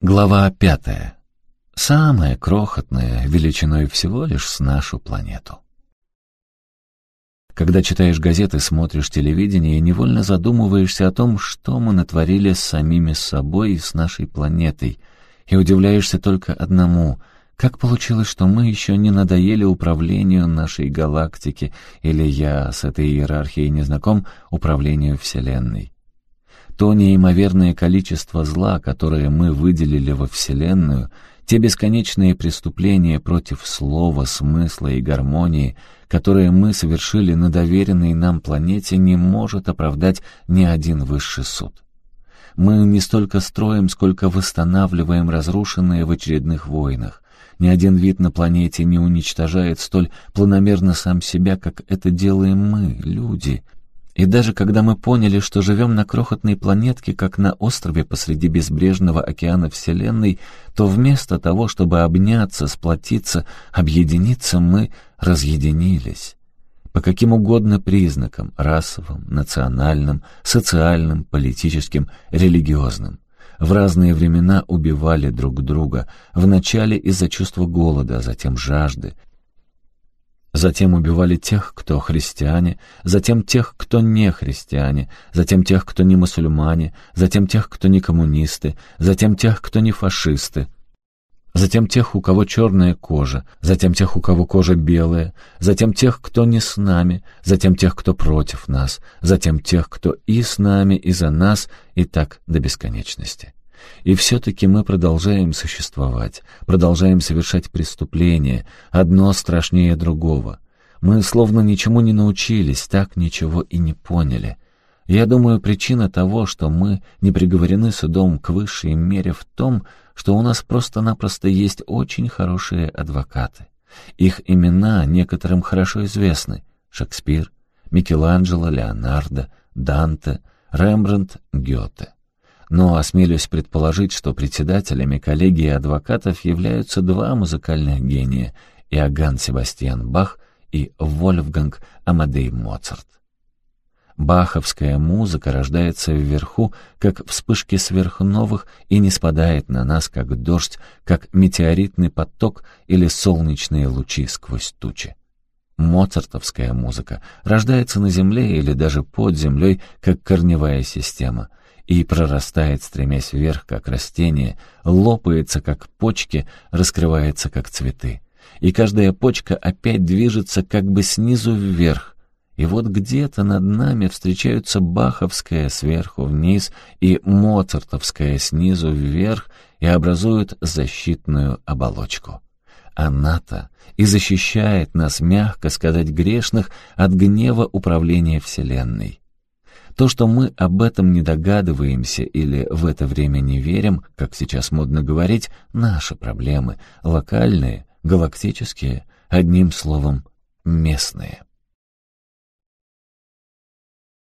Глава пятая. Самая крохотная, величиной всего лишь с нашу планету. Когда читаешь газеты, смотришь телевидение, невольно задумываешься о том, что мы натворили с самими собой и с нашей планетой, и удивляешься только одному — как получилось, что мы еще не надоели управлению нашей галактики, или я с этой иерархией не знаком, управлению Вселенной? То неимоверное количество зла, которое мы выделили во Вселенную, те бесконечные преступления против слова, смысла и гармонии, которые мы совершили на доверенной нам планете, не может оправдать ни один высший суд. Мы не столько строим, сколько восстанавливаем разрушенные в очередных войнах. Ни один вид на планете не уничтожает столь планомерно сам себя, как это делаем мы, люди — и даже когда мы поняли, что живем на крохотной планетке, как на острове посреди безбрежного океана Вселенной, то вместо того, чтобы обняться, сплотиться, объединиться, мы разъединились. По каким угодно признакам — расовым, национальным, социальным, политическим, религиозным. В разные времена убивали друг друга, вначале из-за чувства голода, а затем жажды, Затем убивали тех, кто христиане, затем тех, кто не христиане, затем тех, кто не мусульмане, затем тех, кто не коммунисты, затем тех, кто не фашисты, затем тех, у кого черная кожа, затем тех, у кого кожа белая, затем тех, кто не с нами, затем тех, кто против нас, затем тех, кто и с нами, и за нас, и так до бесконечности. И все-таки мы продолжаем существовать, продолжаем совершать преступления, одно страшнее другого. Мы словно ничему не научились, так ничего и не поняли. Я думаю, причина того, что мы не приговорены судом к высшей мере в том, что у нас просто-напросто есть очень хорошие адвокаты. Их имена некоторым хорошо известны — Шекспир, Микеланджело, Леонардо, Данте, Рембрандт, Гёте но осмелюсь предположить, что председателями коллегии адвокатов являются два музыкальных гения — Иоганн Себастьян Бах и Вольфганг Амадей Моцарт. Баховская музыка рождается вверху, как вспышки сверхновых, и не спадает на нас, как дождь, как метеоритный поток или солнечные лучи сквозь тучи. Моцартовская музыка рождается на земле или даже под землей, как корневая система — и прорастает, стремясь вверх, как растение, лопается, как почки, раскрывается, как цветы. И каждая почка опять движется как бы снизу вверх. И вот где-то над нами встречаются баховская сверху вниз и моцартовская снизу вверх и образуют защитную оболочку. Она-то и защищает нас, мягко сказать, грешных от гнева управления Вселенной. То, что мы об этом не догадываемся или в это время не верим, как сейчас модно говорить, наши проблемы, локальные, галактические, одним словом, местные.